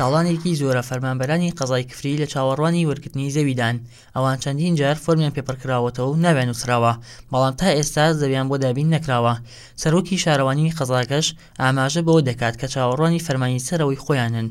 ساڵانێکی زۆرە فەرمانبەرانی قەزای کفری لە چاوەڕوانی وەرگرتنی زەویدان، ئەوان چەندین جار فۆرمیان پێ پڕکراوەتەوە و ناویان نووسراوە، بەڵام تا ئێستا زەویان بۆ دابین نەکراوە، سەرۆکی شارەوانیی قەزاکەش ئاماژە بەوە دەکات کە چاوەڕوانی فەرمانی سەرەوەی خۆیانن،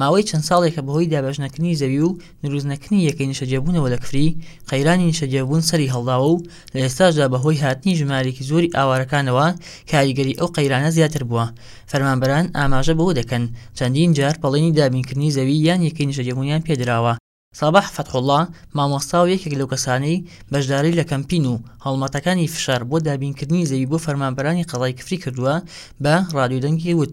ماوەی چەند ساڵێکە بەهۆی دابەشنەکردنی زەوی و دروستنەکردنی یەکەی نیشتەجێبوونەوە لە کفری، قەیرانی نیشتەجێبوون سەری هەڵداوە و لە ئێستاشدا بەهۆی هاتنی ژمارەیەکی زۆری ئاوارەکانەوە کاریگەری ئەو قەیرانە زیاتر بووە. فەرمانبەران ئاماژە بەوە دەکەن، چەندین جار بەڵێنی دابینکردنی زەوی یان یەکەی نیشتەجێبوونیان پێدراوە. ساباح فەتحوڵڵا، مامۆستا و یەکێک لەو کەسانەی بەشداری لە کەمپین و هەڵمەتەکانی فشار بۆ دابینکردنی زەوی بۆ فەرمانبەرانی قەزای کفری کردووە، بە رادیۆ دەنگی وت،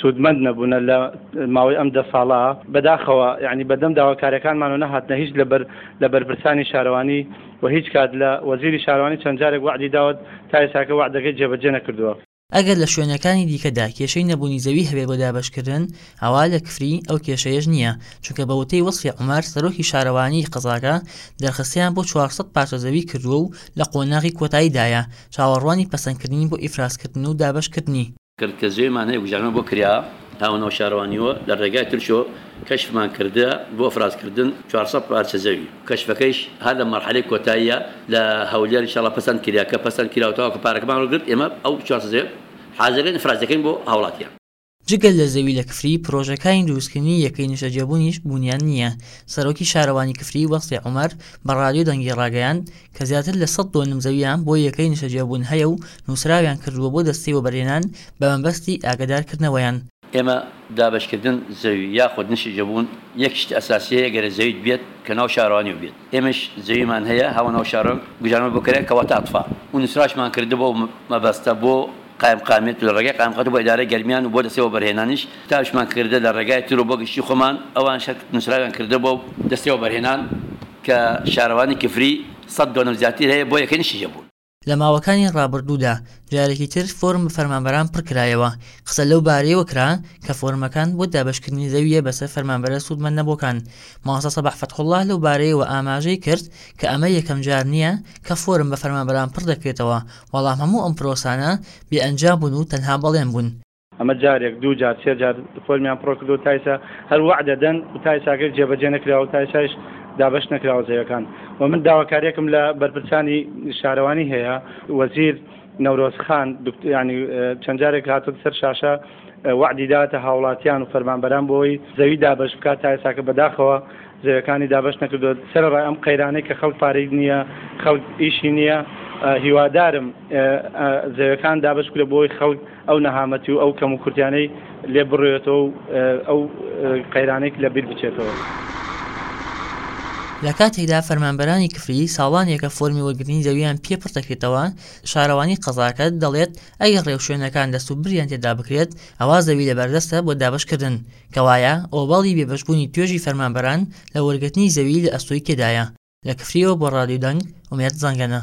سوودمەند نەبوونە لە ماوەی ئەم دە ساڵە. بەداخەوە یانی بەردەم داواکاریەکانمان و نەهاتنە هیچ لە بەر لە بەرپرسانی شارەوانی و هیچ کات لە وەزیری شارەوانی چەند جارێک وەعدی داوەت تا ئێستاکە وەعدەکەی جێبەجێ نەکردووە. ئەگەر لە شوێنەکانی دیکەدا کێشەی نەبوونی زەوی هەبێت بۆ دابەشکردن ئەوا لە کفری ئەو کێشەیەش نییە چونکە بە وتەی وەسفی عومەر سەرۆکی شارەوانیی قەزاکە دەرخستیان بۆ چوار سەد پارچە زەوی کردووە و لە قۆناغی کۆتاییدایە چاوەڕوانی پەسەندکردنین بۆ ئیفرازکردن و دابەشکردنی کرد کە زوێی مانای بووژانەوە بۆ کریا هاوەن ئەو شارەوانی و لە ڕێگای ترشۆ کەشفمان کردە بۆ فڕازکردن چوار سەد پارچە زەوی و کەشفەکەیش هەر لە مەرحەلەی کۆتاییە لە هەولێر ان شاءاللە پەسەند کریا کە پەسەند کرا و تەواو پارەکەمان وەرگرت ئێمە ئەو چوار سەد زەویە حازرین فراز دەکەین بۆ هاوڵاتیان. جگە لە زەوی لە کفری پرۆژەکانی دروستکردنی یەکەی نیشتەجێبوونیش بوونیان نییە، سەرۆکی شارەوانی کفری وەسێ عومەر بە ڕادیۆ دەنگی ڕاگەیاند کە زیاتر لە سەد دۆنم زەوییان بۆ یەکەی نیشتەجێبوون هەیە و نووسراویان کردووە بۆ دەستەی وەبەرهێنان بە مەبەستی ئاگەدارکردنەوەیان. ئێمە دابەشکردن زەوی یاخود نیشتەجێبوون یەک شتی ئەساسییە گەرە زەویت بێت کە ناو شارەوانی و بێت ئێمەش زەویمان هەیە هاوە ناو شارەوان گوزارمان بۆ کراوە کە واتە ئەتفا و نووسراوشمان کردووە بەو مەبەستە بۆ قایمقامیەت و لە ڕێگای قایمقامیەت بۆ ئیدارەی گەرمیان و بۆ دەستەی وەبەرهێنانیش کتابیشمان کردە لە ڕێگای تر و بۆ گشتی خۆمان ئەوانیش هەر نووسراویان کردە بۆ دەستەی وەبەرهێنان. کە شارەوانی کفری سەد دۆنم زیاتر هەیە بۆ یەکەی نشتیجێ بوون. لە ماوەکانی ڕابردوودا جارێکی تر فۆرم فەرمانبەران پڕ کرایەوە، قسە لەو بارەیەوە کرا کە فۆرمەکان بۆ دابەشکردنی زەوییە بەسەر فەرمانبەرە سوودمەندنەبووەکان، مامۆستا سەباح فەتحوڵڵا لەو بارەیەوە ئاماژەی کرد کە ئەمە یەکەم جار نییە کە فۆرم بە فەرمانبەران پڕ دەکرێتەوە، بەڵام هەموو ئەم پرۆسانە بێ ئەنجام بوون و تەنها بەڵێن بوون. ئەمە جارێک دوو جار سێ جار فۆرمیان پڕکردو تایسا هەر وەع دەدەن و تایساکەش جێبەجێ نەکراوە و تایسایش دابەش نەکراوە زەویەکان و من داواکاریەکم لە بەرپرسانی شارەوانی هەیە وەزیر نەورۆز خان ینی چەند جارێک هاتوت سەر شاشە وەعدی داتە هاوڵاتیان و فەرمانبەران بۆی زەوی دابەش بکات تایساکە بەداخەوە زەویەکانی دابەش نەکردو سەر ڕای ئەم قەیرانەی کە خەڵک پارەی نییە خەڵک ئیشی نییە هیوادارم زەویەکان دابەش کرێ بۆی خەڵک ئەو نەهامەتی و ئەو کەموکورتیانەی لێ بڕوێتەوە و ئەو قەیرانەی لە بیر بچێتەوە. لە کاتێکدا فەرمانبەرانی کفری ساڵانێکە فۆرمی وەرگرتنی زەوییان پێ پڕ دەکرێتەوە، شارەوانی قەزاکە دەڵێت ئەگەر ڕێوشوێنەکان دەستوبردیان تێدا بکرێت، ئەوا زەوی لەبەردەستە بۆ دابەشکردن. کەوایە، ئۆباڵی بێبەشبوونی توێژی فەرمانبەران لە وەرگرتنی زەوی لە ئەستۆی کێدایە؟ لە کفرییەوە بۆ ڕادیو دەنگ، ئومێد زەنگەنە.